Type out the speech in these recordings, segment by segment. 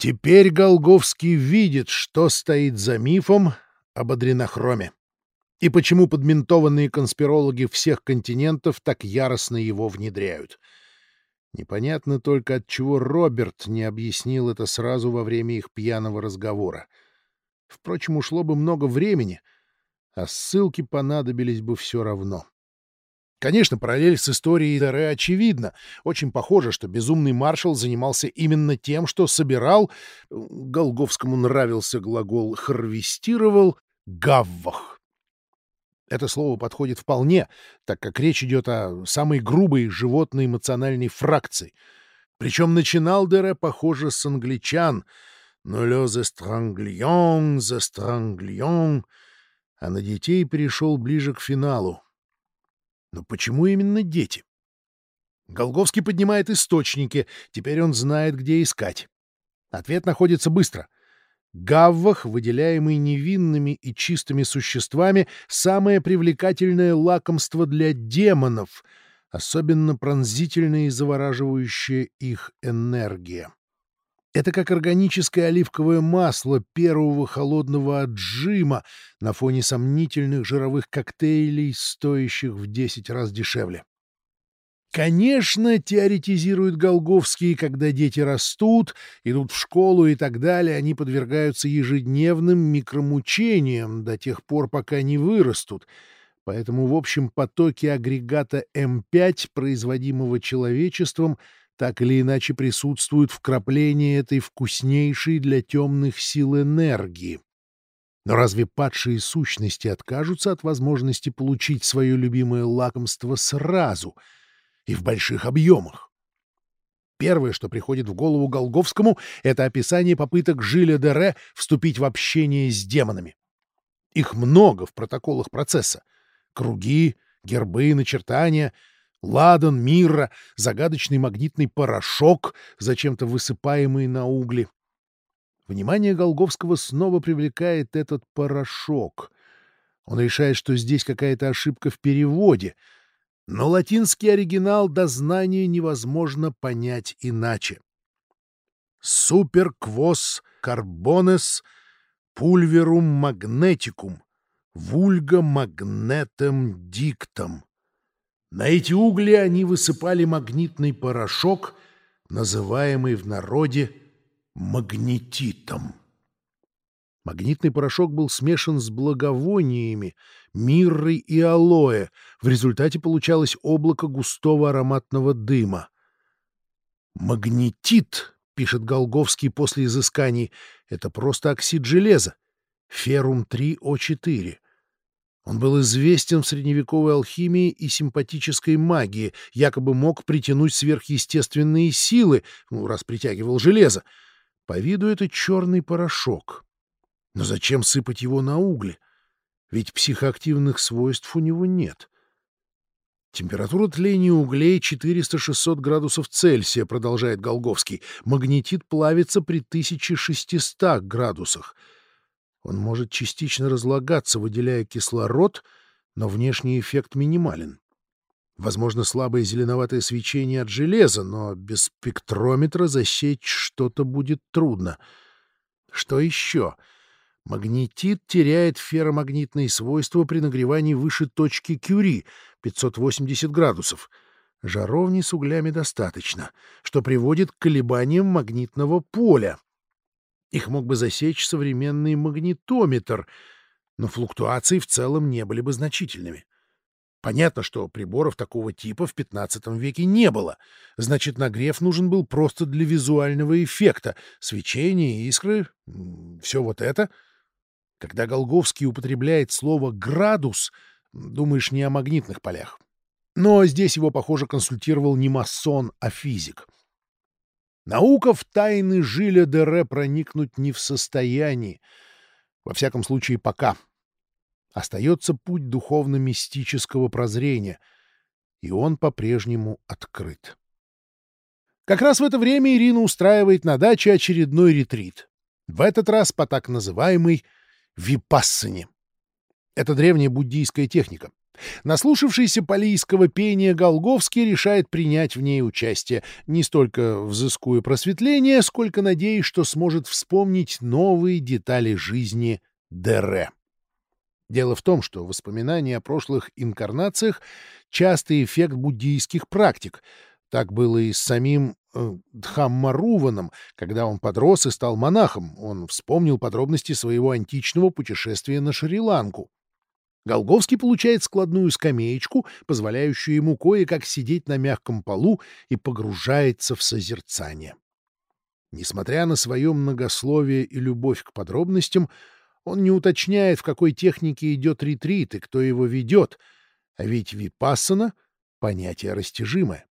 Теперь Голговский видит, что стоит за мифом об адренохроме и почему подментованные конспирологи всех континентов так яростно его внедряют. Непонятно только, отчего Роберт не объяснил это сразу во время их пьяного разговора. Впрочем, ушло бы много времени, а ссылки понадобились бы все равно. Конечно, параллель с историей Дере очевидна. Очень похоже, что безумный маршал занимался именно тем, что собирал, Голговскому нравился глагол «харвестировал», «гаввах». Это слово подходит вполне, так как речь идет о самой грубой животно-эмоциональной фракции. Причем начинал Дере, похоже, с англичан. «Но ле застранглион, застранглион», а на детей перешел ближе к финалу. Но почему именно дети? Голговский поднимает источники, теперь он знает, где искать. Ответ находится быстро. Гаввах, выделяемый невинными и чистыми существами, самое привлекательное лакомство для демонов, особенно пронзительная и завораживающая их энергия. Это как органическое оливковое масло первого холодного отжима на фоне сомнительных жировых коктейлей, стоящих в 10 раз дешевле. Конечно, теоретизируют Голговские, когда дети растут, идут в школу и так далее, они подвергаются ежедневным микромучениям до тех пор, пока не вырастут. Поэтому в общем потоке агрегата М5, производимого человечеством, так или иначе присутствуют вкрапления этой вкуснейшей для темных сил энергии. Но разве падшие сущности откажутся от возможности получить свое любимое лакомство сразу и в больших объемах? Первое, что приходит в голову Голговскому, это описание попыток Жиля Дере вступить в общение с демонами. Их много в протоколах процесса. Круги, гербы, начертания — ладан, мирра, загадочный магнитный порошок, зачем-то высыпаемый на угли. Внимание Голговского снова привлекает этот порошок. Он решает, что здесь какая-то ошибка в переводе, но латинский оригинал до знания невозможно понять иначе. «Суперквос карбонес пульверум магнетикум вульга магнетом диктом». На эти угли они высыпали магнитный порошок, называемый в народе магнетитом. Магнитный порошок был смешан с благовониями, миррой и алоэ. В результате получалось облако густого ароматного дыма. «Магнетит», — пишет Голговский после изысканий, — это просто оксид железа. Феррум-3О4. Он был известен в средневековой алхимии и симпатической магии, якобы мог притянуть сверхъестественные силы, ну, раз притягивал железо. По виду это черный порошок. Но зачем сыпать его на угли? Ведь психоактивных свойств у него нет. Температура тления углей 400-600 градусов Цельсия, продолжает Голговский. Магнетит плавится при 1600 градусах. Он может частично разлагаться, выделяя кислород, но внешний эффект минимален. Возможно, слабое зеленоватое свечение от железа, но без спектрометра засечь что-то будет трудно. Что еще? Магнетит теряет ферромагнитные свойства при нагревании выше точки Кюри — 580 градусов. Жаровни с углями достаточно, что приводит к колебаниям магнитного поля. Их мог бы засечь современный магнитометр, но флуктуации в целом не были бы значительными. Понятно, что приборов такого типа в 15 веке не было. Значит, нагрев нужен был просто для визуального эффекта. Свечение, искры, все вот это. Когда Голговский употребляет слово «градус», думаешь не о магнитных полях. Но здесь его, похоже, консультировал не масон, а физик — Наука в тайны Жиля Дере проникнуть не в состоянии. Во всяком случае, пока. Остается путь духовно-мистического прозрения, и он по-прежнему открыт. Как раз в это время Ирина устраивает на даче очередной ретрит. В этот раз по так называемой випассане. Это древняя буддийская техника. Наслушавшийся полийского пения Голговский решает принять в ней участие, не столько взыскуя просветление, сколько надеясь, что сможет вспомнить новые детали жизни Дере. Дело в том, что воспоминания о прошлых инкарнациях — частый эффект буддийских практик. Так было и с самим э, Дхаммаруваном, когда он подрос и стал монахом. Он вспомнил подробности своего античного путешествия на Шри-Ланку. Голговский получает складную скамеечку, позволяющую ему кое-как сидеть на мягком полу и погружается в созерцание. Несмотря на свое многословие и любовь к подробностям, он не уточняет, в какой технике идет ретрит и кто его ведет, а ведь випассана — понятие растяжимое.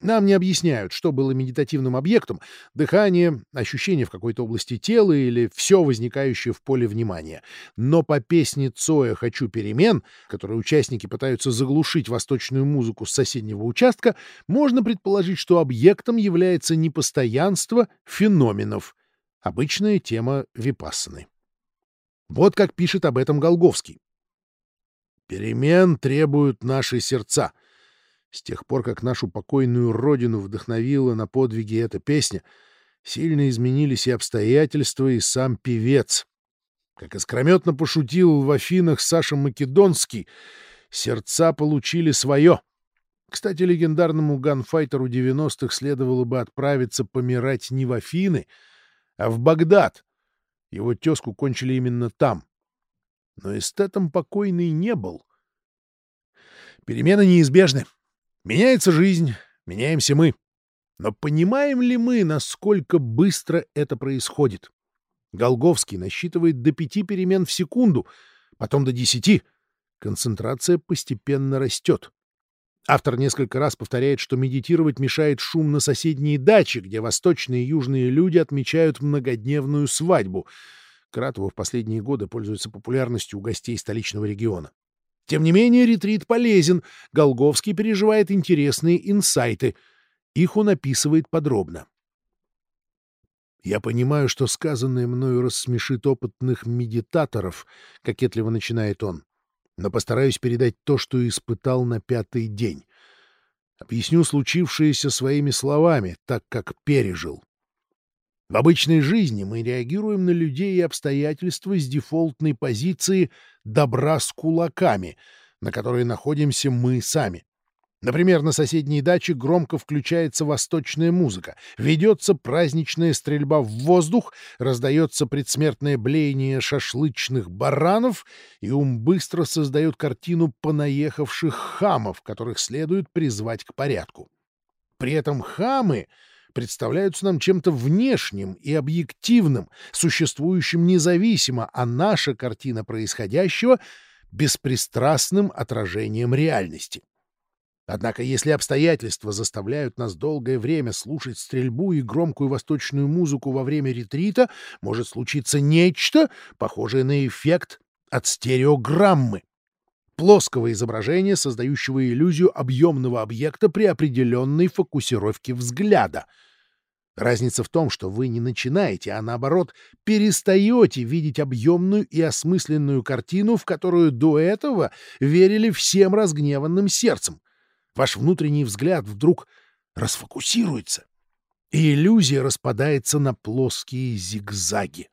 Нам не объясняют, что было медитативным объектом — дыхание, ощущение в какой-то области тела или все возникающее в поле внимания. Но по песне Цоя «Хочу перемен», которой участники пытаются заглушить восточную музыку с соседнего участка, можно предположить, что объектом является не постоянство феноменов, обычная тема випассаны. Вот как пишет об этом Голговский. «Перемен требуют наши сердца». С тех пор, как нашу покойную родину вдохновила на подвиги эта песня, сильно изменились и обстоятельства, и сам певец. Как искрометно пошутил в Афинах Саша Македонский, сердца получили свое. Кстати, легендарному ганфайтеру 90-х следовало бы отправиться помирать не в Афины, а в Багдад. Его тезку кончили именно там. Но эстетом покойный не был. Перемены неизбежны. Меняется жизнь, меняемся мы. Но понимаем ли мы, насколько быстро это происходит? Голговский насчитывает до пяти перемен в секунду, потом до десяти. Концентрация постепенно растет. Автор несколько раз повторяет, что медитировать мешает шум на соседней даче, где восточные и южные люди отмечают многодневную свадьбу. Кратово в последние годы пользуется популярностью у гостей столичного региона. Тем не менее, ретрит полезен. Голговский переживает интересные инсайты. Их он описывает подробно. «Я понимаю, что сказанное мною рассмешит опытных медитаторов», — кокетливо начинает он, «но постараюсь передать то, что испытал на пятый день. Объясню случившееся своими словами, так как пережил. В обычной жизни мы реагируем на людей и обстоятельства с дефолтной позиции «добра с кулаками», на которой находимся мы сами. Например, на соседней даче громко включается восточная музыка, ведется праздничная стрельба в воздух, раздается предсмертное блеяние шашлычных баранов, и ум быстро создает картину понаехавших хамов, которых следует призвать к порядку. При этом хамы представляются нам чем-то внешним и объективным, существующим независимо, а наша картина происходящего — беспристрастным отражением реальности. Однако если обстоятельства заставляют нас долгое время слушать стрельбу и громкую восточную музыку во время ретрита, может случиться нечто, похожее на эффект от стереограммы плоского изображения, создающего иллюзию объемного объекта при определенной фокусировке взгляда — Разница в том, что вы не начинаете, а наоборот перестаете видеть объемную и осмысленную картину, в которую до этого верили всем разгневанным сердцем. Ваш внутренний взгляд вдруг расфокусируется, и иллюзия распадается на плоские зигзаги.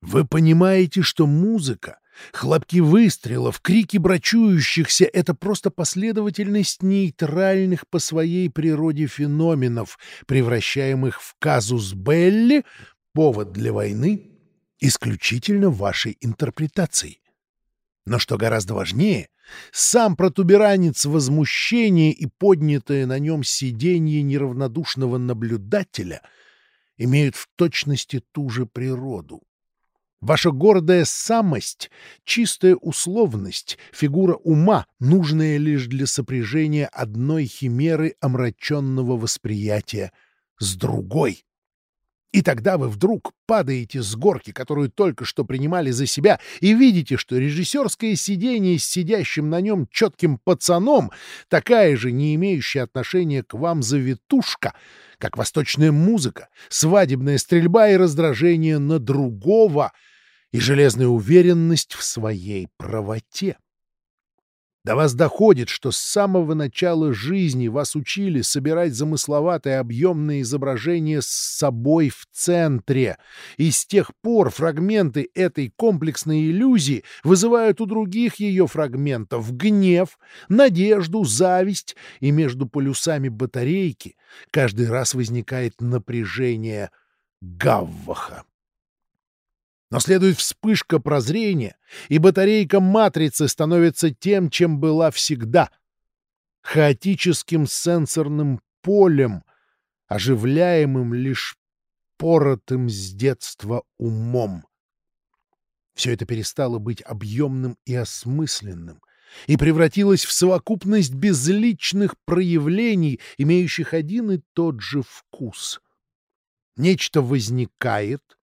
Вы понимаете, что музыка Хлопки выстрелов, крики брачующихся — это просто последовательность нейтральных по своей природе феноменов, превращаемых в казус Белли, повод для войны, исключительно вашей интерпретацией. Но что гораздо важнее, сам протуберанец возмущения и поднятое на нем сиденье неравнодушного наблюдателя имеют в точности ту же природу. Ваша гордая самость — чистая условность, фигура ума, нужная лишь для сопряжения одной химеры омраченного восприятия с другой. И тогда вы вдруг падаете с горки, которую только что принимали за себя, и видите, что режиссерское сидение с сидящим на нем четким пацаном, такая же не имеющая отношения к вам завитушка, как восточная музыка, свадебная стрельба и раздражение на другого — и железная уверенность в своей правоте. До вас доходит, что с самого начала жизни вас учили собирать замысловатые объемные изображения с собой в центре, и с тех пор фрагменты этой комплексной иллюзии вызывают у других ее фрагментов гнев, надежду, зависть, и между полюсами батарейки каждый раз возникает напряжение гавваха. Но следует вспышка прозрения, и батарейка матрицы становится тем, чем была всегда — хаотическим сенсорным полем, оживляемым лишь поротым с детства умом. Все это перестало быть объемным и осмысленным и превратилось в совокупность безличных проявлений, имеющих один и тот же вкус. Нечто возникает —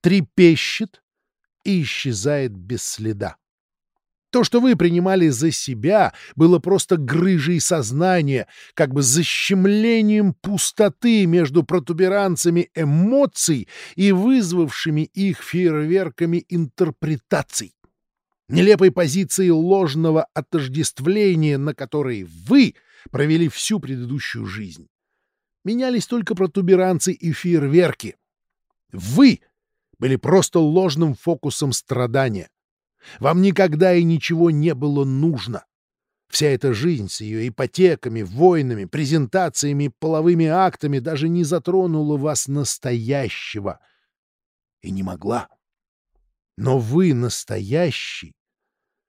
трепещет и исчезает без следа. То, что вы принимали за себя, было просто грыжей сознания, как бы защемлением пустоты между протуберанцами эмоций и вызвавшими их фейерверками интерпретаций. Нелепой позиции ложного отождествления, на которой вы провели всю предыдущую жизнь. Менялись только протуберанцы и фейерверки. Вы были просто ложным фокусом страдания. Вам никогда и ничего не было нужно. Вся эта жизнь с ее ипотеками, войнами, презентациями, половыми актами даже не затронула вас настоящего. И не могла. Но вы настоящий.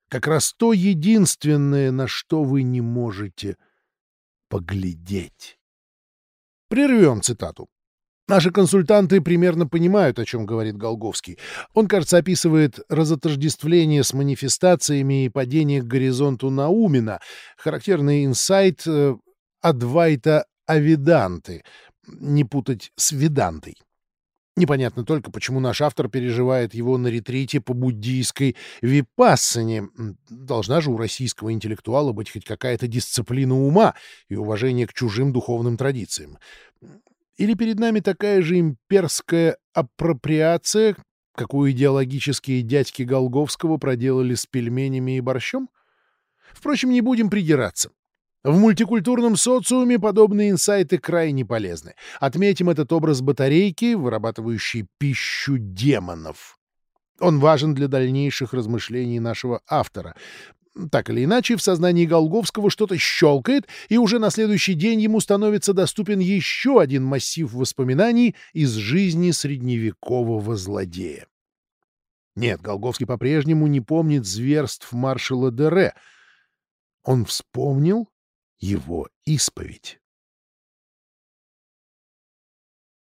Как раз то единственное, на что вы не можете поглядеть. Прервем цитату. Наши консультанты примерно понимают, о чем говорит Голговский. Он, кажется, описывает разотождествление с манифестациями и падение к горизонту Наумина, характерный инсайт э, Адвайта Авиданты, не путать с Ведантой. Непонятно только, почему наш автор переживает его на ретрите по буддийской випассане. Должна же у российского интеллектуала быть хоть какая-то дисциплина ума и уважение к чужим духовным традициям. Или перед нами такая же имперская апроприация, какую идеологические дядьки Голговского проделали с пельменями и борщом? Впрочем, не будем придираться. В мультикультурном социуме подобные инсайты крайне полезны. Отметим этот образ батарейки, вырабатывающей пищу демонов. Он важен для дальнейших размышлений нашего автора. Так или иначе, в сознании Голговского что-то щелкает, и уже на следующий день ему становится доступен еще один массив воспоминаний из жизни средневекового злодея. Нет, Голговский по-прежнему не помнит зверств маршала Дере. Он вспомнил его исповедь.